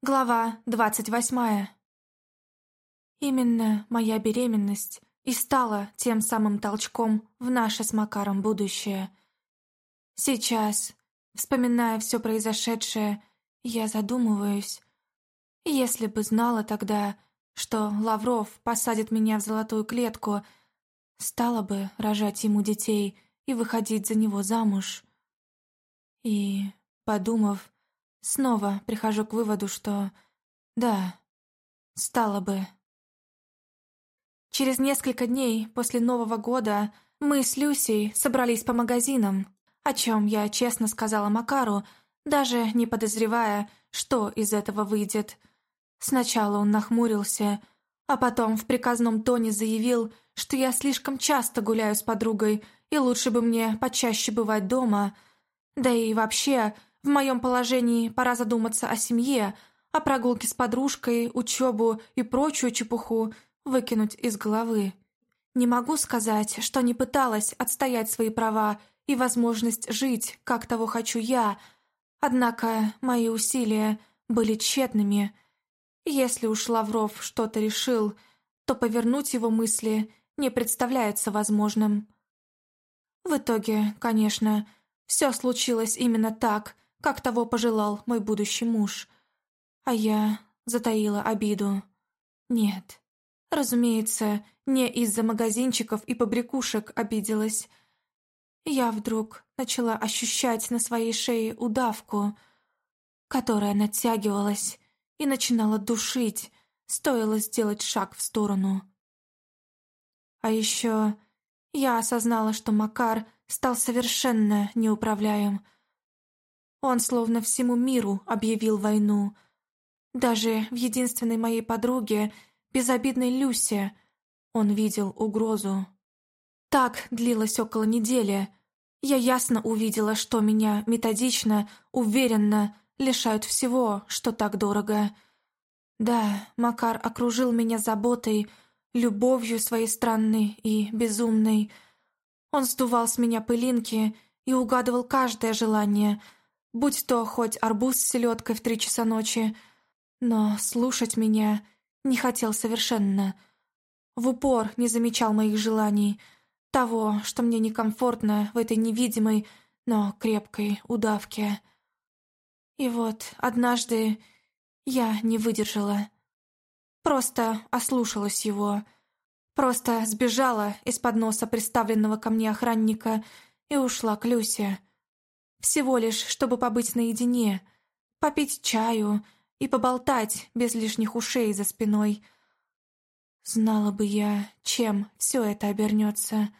Глава двадцать восьмая. Именно моя беременность и стала тем самым толчком в наше с Макаром будущее. Сейчас, вспоминая все произошедшее, я задумываюсь. Если бы знала тогда, что Лавров посадит меня в золотую клетку, стала бы рожать ему детей и выходить за него замуж. И, подумав, Снова прихожу к выводу, что... Да, стало бы. Через несколько дней после Нового года мы с Люсей собрались по магазинам, о чем я честно сказала Макару, даже не подозревая, что из этого выйдет. Сначала он нахмурился, а потом в приказном тоне заявил, что я слишком часто гуляю с подругой, и лучше бы мне почаще бывать дома. Да и вообще, в моем положении пора задуматься о семье, о прогулке с подружкой, учебу и прочую чепуху выкинуть из головы. Не могу сказать, что не пыталась отстоять свои права и возможность жить, как того хочу я, однако мои усилия были тщетными. Если уж Лавров что-то решил, то повернуть его мысли не представляется возможным. В итоге, конечно, все случилось именно так, как того пожелал мой будущий муж. А я затаила обиду. Нет, разумеется, не из-за магазинчиков и побрякушек обиделась. Я вдруг начала ощущать на своей шее удавку, которая натягивалась и начинала душить, стоило сделать шаг в сторону. А еще я осознала, что Макар стал совершенно неуправляем, он словно всему миру объявил войну. Даже в единственной моей подруге, безобидной Люсе, он видел угрозу. Так длилось около недели. Я ясно увидела, что меня методично, уверенно лишают всего, что так дорого. Да, Макар окружил меня заботой, любовью своей странной и безумной. Он сдувал с меня пылинки и угадывал каждое желание — будь то хоть арбуз с селедкой в три часа ночи, но слушать меня не хотел совершенно. В упор не замечал моих желаний, того, что мне некомфортно в этой невидимой, но крепкой удавке. И вот однажды я не выдержала. Просто ослушалась его. Просто сбежала из-под носа приставленного ко мне охранника и ушла к Люсе. Всего лишь, чтобы побыть наедине, попить чаю и поболтать без лишних ушей за спиной. Знала бы я, чем все это обернется.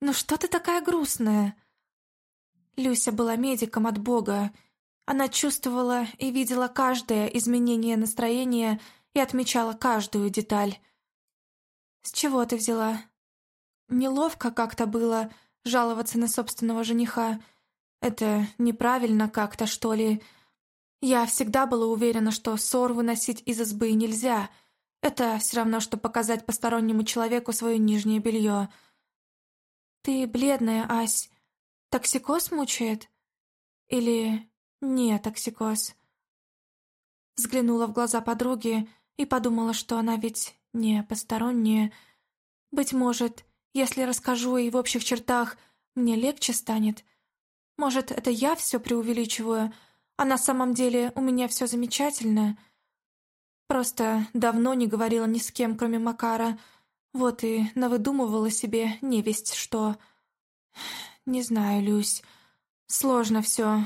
«Ну что ты такая грустная?» Люся была медиком от Бога. Она чувствовала и видела каждое изменение настроения и отмечала каждую деталь. «С чего ты взяла?» Неловко как-то было жаловаться на собственного жениха, это неправильно как-то, что ли. Я всегда была уверена, что ссор выносить из избы нельзя. Это все равно, что показать постороннему человеку свое нижнее белье. «Ты бледная, Ась. Токсикоз мучает? Или не токсикоз?» Взглянула в глаза подруги и подумала, что она ведь не посторонняя. Быть может, если расскажу ей в общих чертах, мне легче станет — может, это я все преувеличиваю, а на самом деле у меня все замечательно. Просто давно не говорила ни с кем, кроме Макара. Вот и навыдумывала себе невесть что. Не знаю, Люсь. Сложно все.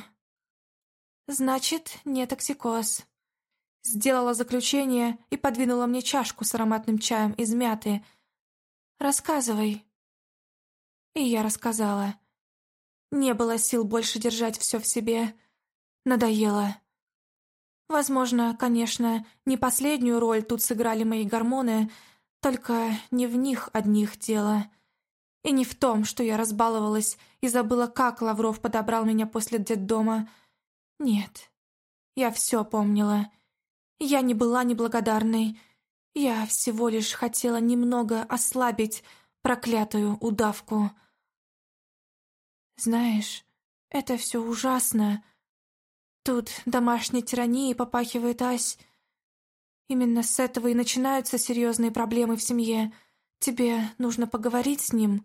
Значит, не токсикоз. Сделала заключение и подвинула мне чашку с ароматным чаем из мяты. «Рассказывай». И я рассказала. Не было сил больше держать все в себе. Надоело. Возможно, конечно, не последнюю роль тут сыграли мои гормоны, только не в них одних дело. И не в том, что я разбаловалась и забыла, как Лавров подобрал меня после детдома. Нет, я все помнила. Я не была неблагодарной. Я всего лишь хотела немного ослабить проклятую удавку. «Знаешь, это все ужасно. Тут домашней тиранией попахивает Ась. Именно с этого и начинаются серьезные проблемы в семье. Тебе нужно поговорить с ним.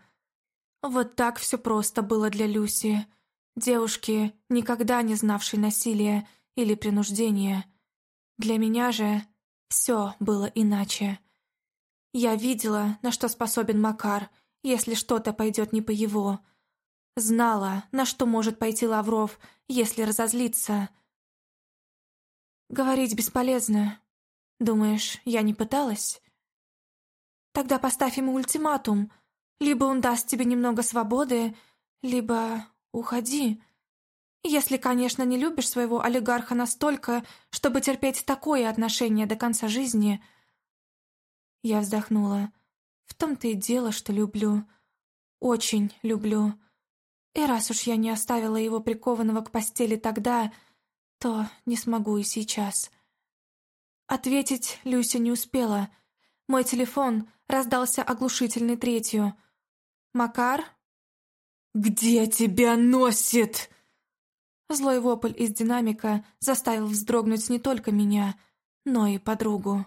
Вот так все просто было для Люси. Девушки, никогда не знавшей насилия или принуждения. Для меня же все было иначе. Я видела, на что способен Макар, если что-то пойдет не по его. Знала, на что может пойти Лавров, если разозлиться. Говорить бесполезно. Думаешь, я не пыталась? Тогда поставь ему ультиматум. Либо он даст тебе немного свободы, либо уходи. Если, конечно, не любишь своего олигарха настолько, чтобы терпеть такое отношение до конца жизни. Я вздохнула. В том-то и дело, что люблю. Очень люблю. И раз уж я не оставила его прикованного к постели тогда, то не смогу и сейчас. Ответить Люся не успела. Мой телефон раздался оглушительной третью. «Макар?» «Где тебя носит?» Злой вопль из динамика заставил вздрогнуть не только меня, но и подругу.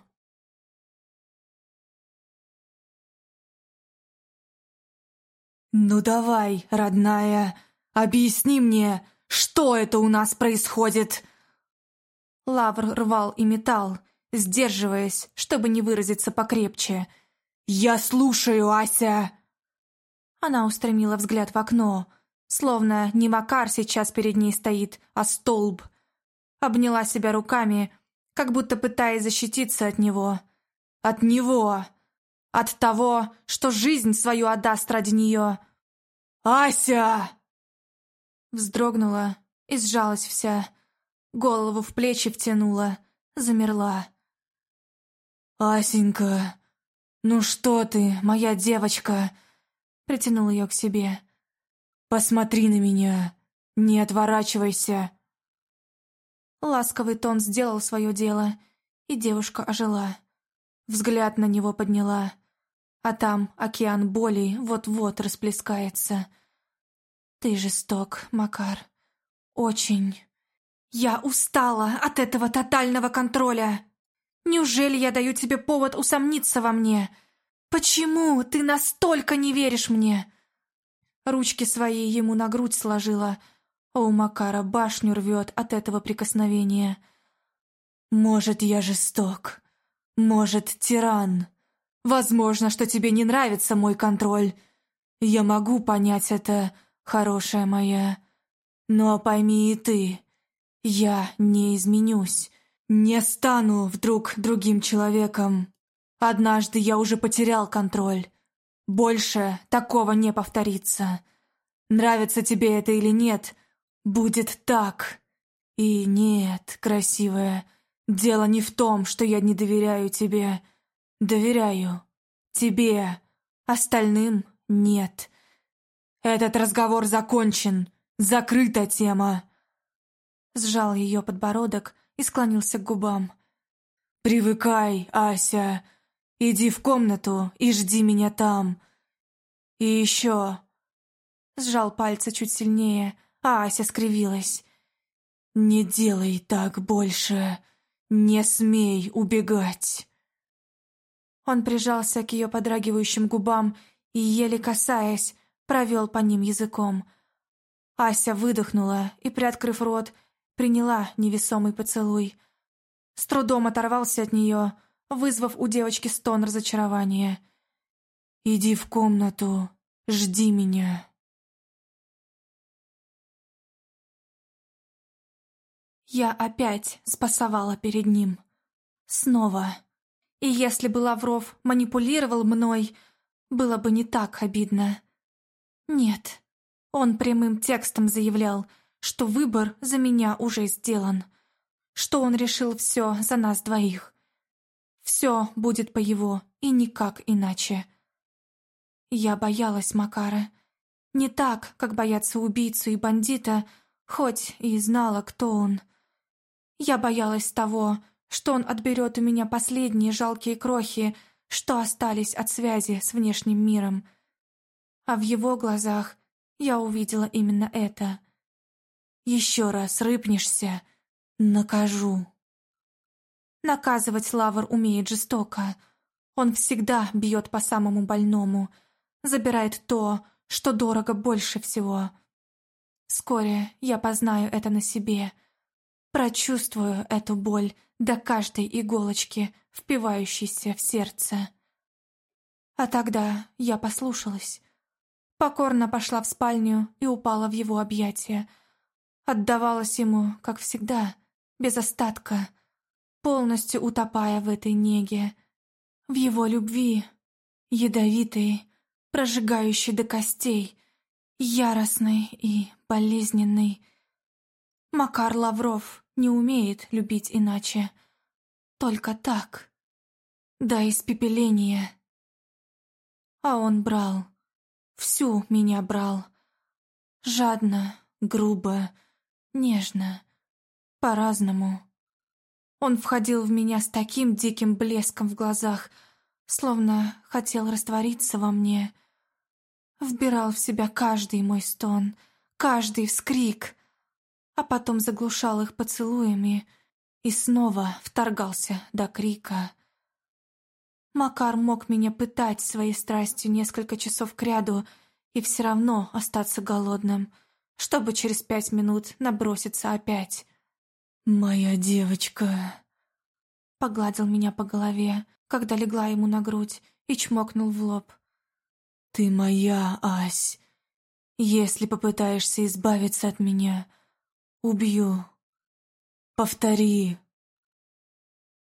«Ну давай, родная, объясни мне, что это у нас происходит?» Лавр рвал и металл, сдерживаясь, чтобы не выразиться покрепче. «Я слушаю, Ася!» Она устремила взгляд в окно, словно не Макар сейчас перед ней стоит, а столб. Обняла себя руками, как будто пытаясь защититься от него. От него! От того, что жизнь свою отдаст ради нее. «Ася!» Вздрогнула и сжалась вся. Голову в плечи втянула, замерла. «Асенька, ну что ты, моя девочка?» Притянул ее к себе. «Посмотри на меня, не отворачивайся». Ласковый тон сделал свое дело, и девушка ожила. Взгляд на него подняла, а там океан боли вот-вот расплескается. Ты жесток, Макар. Очень. Я устала от этого тотального контроля. Неужели я даю тебе повод усомниться во мне? Почему ты настолько не веришь мне? Ручки свои ему на грудь сложила, а у Макара башню рвет от этого прикосновения. Может, я жесток. Может, тиран. Возможно, что тебе не нравится мой контроль. Я могу понять это, хорошая моя. Но пойми и ты, я не изменюсь, не стану вдруг другим человеком. Однажды я уже потерял контроль. Больше такого не повторится. Нравится тебе это или нет, будет так. И нет, красивая, дело не в том, что я не доверяю тебе. Доверяю. Тебе. Остальным нет. Этот разговор закончен. Закрыта тема сжал ее подбородок и склонился к губам. «Привыкай, Ася. Иди в комнату и жди меня там. И еще...» Сжал пальцы чуть сильнее, а Ася скривилась. «Не делай так больше. Не смей убегать». Он прижался к ее подрагивающим губам и, еле касаясь, провел по ним языком. Ася выдохнула и, приоткрыв рот, приняла невесомый поцелуй. С трудом оторвался от нее, вызвав у девочки стон разочарования. «Иди в комнату, жди меня». Я опять спасовала перед ним. Снова. И если бы Лавров манипулировал мной, было бы не так обидно. Нет, он прямым текстом заявлял — что выбор за меня уже сделан, что он решил все за нас двоих. Все будет по его и никак иначе. Я боялась Макара. Не так, как боятся убийцу и бандита, хоть и знала, кто он. Я боялась того, что он отберет у меня последние жалкие крохи, что остались от связи с внешним миром. А в его глазах я увидела именно это — еще раз рыпнешься, накажу. Наказывать Лавр умеет жестоко. Он всегда бьет по самому больному, забирает то, что дорого больше всего. Вскоре я познаю это на себе, прочувствую эту боль до каждой иголочки, впивающейся в сердце. А тогда я послушалась. Покорно пошла в спальню и упала в его объятия. Отдавалась ему, как всегда, без остатка, полностью утопая в этой неге, в его любви, ядовитой, прожигающей до костей, яростной и болезненной. Макар Лавров не умеет любить иначе. Только так. До испепеления. А он брал. Всю меня брал. Жадно, грубо, нежно. По-разному. Он входил в меня с таким диким блеском в глазах, словно хотел раствориться во мне. Вбирал в себя каждый мой стон, каждый вскрик, а потом заглушал их поцелуями и снова вторгался до крика. Макар мог меня пытать своей страстью несколько часов кряду и все равно остаться голодным, чтобы через пять минут наброситься опять. «Моя девочка...» Погладил меня по голове, когда легла ему на грудь и чмокнул в лоб. «Ты моя, Ась. Если попытаешься избавиться от меня, убью. Повтори».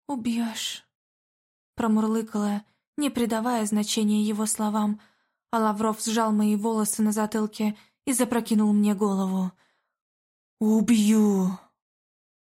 «Убьешь», — промурлыкала, не придавая значения его словам, а Лавров сжал мои волосы на затылке и запрокинул мне голову. «Убью!»